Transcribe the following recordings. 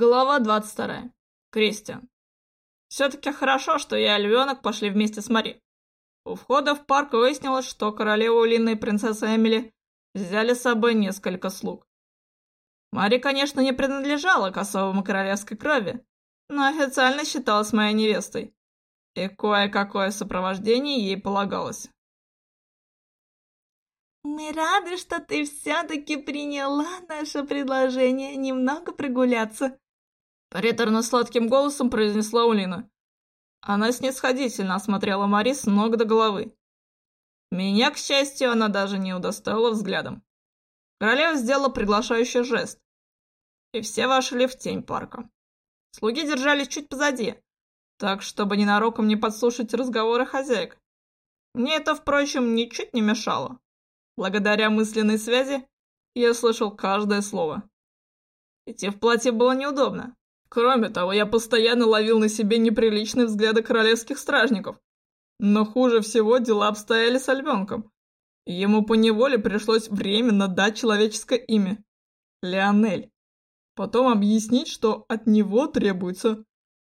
Глава 22. Кристиан. Все-таки хорошо, что я и львенок пошли вместе с Мари. У входа в парк выяснилось, что королева Улина и принцесса Эмили взяли с собой несколько слуг. Мари, конечно, не принадлежала к особому королевской крови, но официально считалась моей невестой, и кое-какое сопровождение ей полагалось. «Мы рады, что ты все-таки приняла наше предложение немного прогуляться», Приторно-сладким голосом произнесла Улина. Она снисходительно осмотрела Мари с ног до головы. Меня, к счастью, она даже не удостоила взглядом. Королева сделала приглашающий жест, и все вошли в тень парка. Слуги держались чуть позади, так, чтобы ненароком не подслушать разговоры хозяек. Мне это, впрочем, ничуть не мешало. Благодаря мысленной связи я слышал каждое слово. Идти в платье было неудобно. Кроме того, я постоянно ловил на себе неприличные взгляды королевских стражников. Но хуже всего дела обстояли с Альбенком. Ему поневоле пришлось временно дать человеческое имя. Леонель. Потом объяснить, что от него требуется.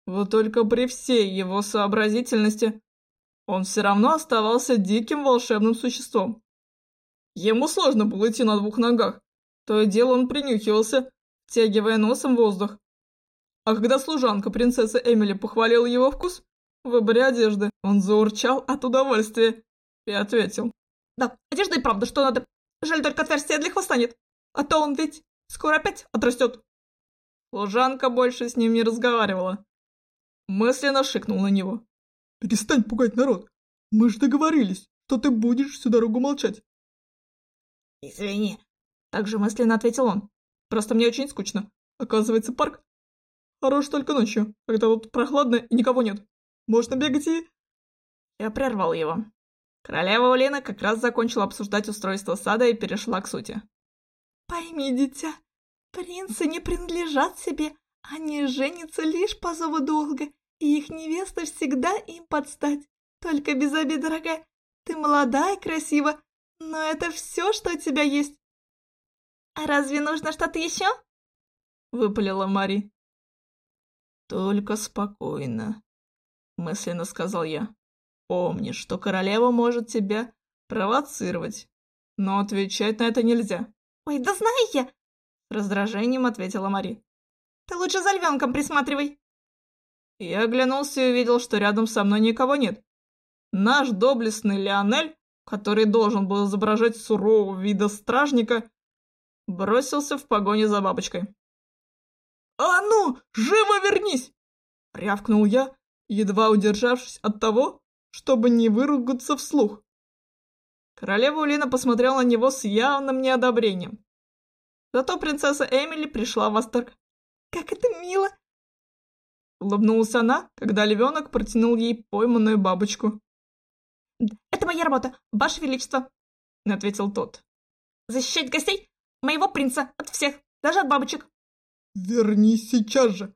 Вот только при всей его сообразительности он все равно оставался диким волшебным существом. Ему сложно было идти на двух ногах. То и дело он принюхивался, втягивая носом воздух. А когда служанка принцессы Эмили похвалила его вкус в выборе одежды, он заурчал от удовольствия и ответил. «Да, одежда и правда, что надо. Жаль, только отверстия для хвоста нет. А то он ведь скоро опять отрастет». Служанка больше с ним не разговаривала. Мысленно шикнул на него. «Перестань пугать народ. Мы же договорились, что ты будешь всю дорогу молчать». «Извини», — также мысленно ответил он. «Просто мне очень скучно. Оказывается, парк Хорош только ночью, когда тут прохладно и никого нет. Можно бегать и...» Я прервал его. Королева Улина как раз закончила обсуждать устройство сада и перешла к сути. «Пойми, дитя, принцы не принадлежат себе, они женятся лишь по зову долга, и их невеста всегда им подстать. Только без обид, дорогая, ты молода и красива, но это все, что у тебя есть». «А разве нужно что-то еще?» — выпалила Мари. «Только спокойно», — мысленно сказал я. «Помни, что королева может тебя провоцировать, но отвечать на это нельзя». «Ой, да знаю я!» — с раздражением ответила Мари. «Ты лучше за львенком присматривай!» Я оглянулся и увидел, что рядом со мной никого нет. Наш доблестный Леонель, который должен был изображать сурового вида стражника, бросился в погоню за бабочкой. «А ну, живо вернись!» — рявкнул я, едва удержавшись от того, чтобы не выругаться вслух. Королева Улина посмотрела на него с явным неодобрением. Зато принцесса Эмили пришла в восторг. «Как это мило!» Улыбнулась она, когда львенок протянул ей пойманную бабочку. «Это моя работа, ваше величество!» — ответил тот. «Защищать гостей моего принца от всех, даже от бабочек!» Вернись сейчас же.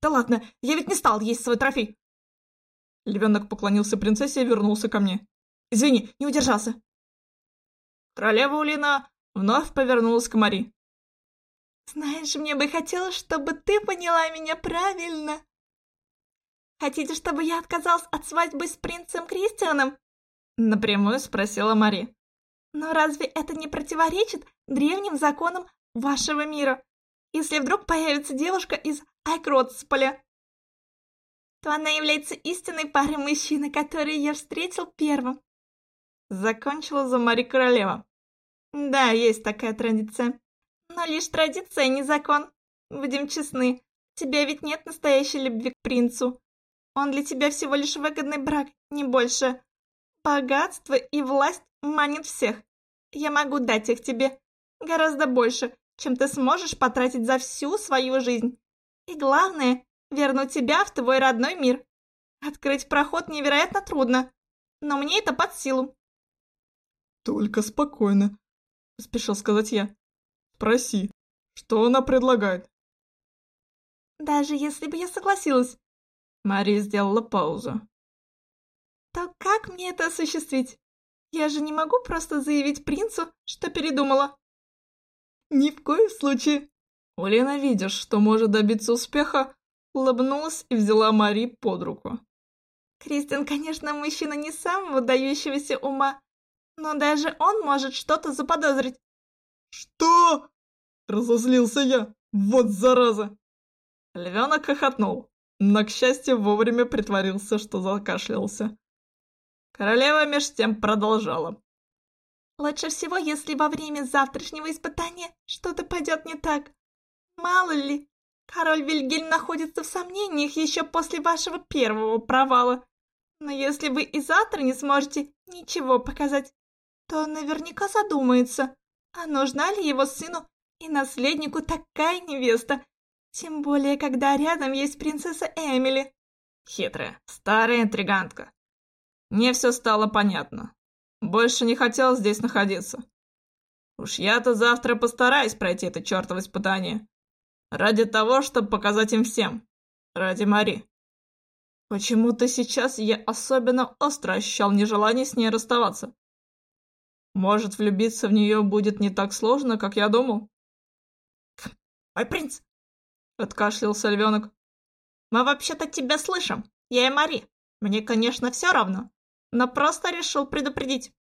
Да ладно, я ведь не стал есть свой трофей. Львенок поклонился принцессе и вернулся ко мне. Извини, не удержался. Королева Улина вновь повернулась к Мари. Знаешь, мне бы хотелось, чтобы ты поняла меня правильно. Хотите, чтобы я отказался от свадьбы с принцем Кристианом? Напрямую спросила Мари. Но разве это не противоречит древним законам вашего мира? Если вдруг появится девушка из Айкротсполя, то она является истинной парой мужчины, который я встретил первым. Закончила за Мари Королева. Да, есть такая традиция. Но лишь традиция, не закон. Будем честны, тебя ведь нет настоящей любви к принцу. Он для тебя всего лишь выгодный брак, не больше. Богатство и власть манят всех. Я могу дать их тебе. Гораздо больше, чем ты сможешь потратить за всю свою жизнь. И главное, вернуть тебя в твой родной мир. Открыть проход невероятно трудно, но мне это под силу. «Только спокойно», — спешил сказать я. «Спроси, что она предлагает?» «Даже если бы я согласилась...» Мария сделала паузу. «То как мне это осуществить? Я же не могу просто заявить принцу, что передумала». «Ни в коем случае!» Улина, видишь, что может добиться успеха, улыбнулась и взяла Мари под руку. Кристиан, конечно, мужчина не самого выдающегося ума, но даже он может что-то заподозрить. «Что?» — разозлился я. «Вот зараза!» Львенок хохотнул, но, к счастью, вовремя притворился, что закашлялся. Королева меж тем продолжала. «Лучше всего, если во время завтрашнего испытания что-то пойдет не так. Мало ли, король Вильгельм находится в сомнениях еще после вашего первого провала. Но если вы и завтра не сможете ничего показать, то наверняка задумается, а нужна ли его сыну и наследнику такая невеста, тем более, когда рядом есть принцесса Эмили. Хитрая, старая интригантка. Мне все стало понятно. Больше не хотел здесь находиться. Уж я-то завтра постараюсь пройти это чертово испытание. Ради того, чтобы показать им всем. Ради Мари. Почему-то сейчас я особенно остро ощущал нежелание с ней расставаться. Может, влюбиться в нее будет не так сложно, как я думал? «Ой, принц!» — откашлялся львенок. «Мы вообще-то тебя слышим, я и Мари. Мне, конечно, все равно, но просто решил предупредить.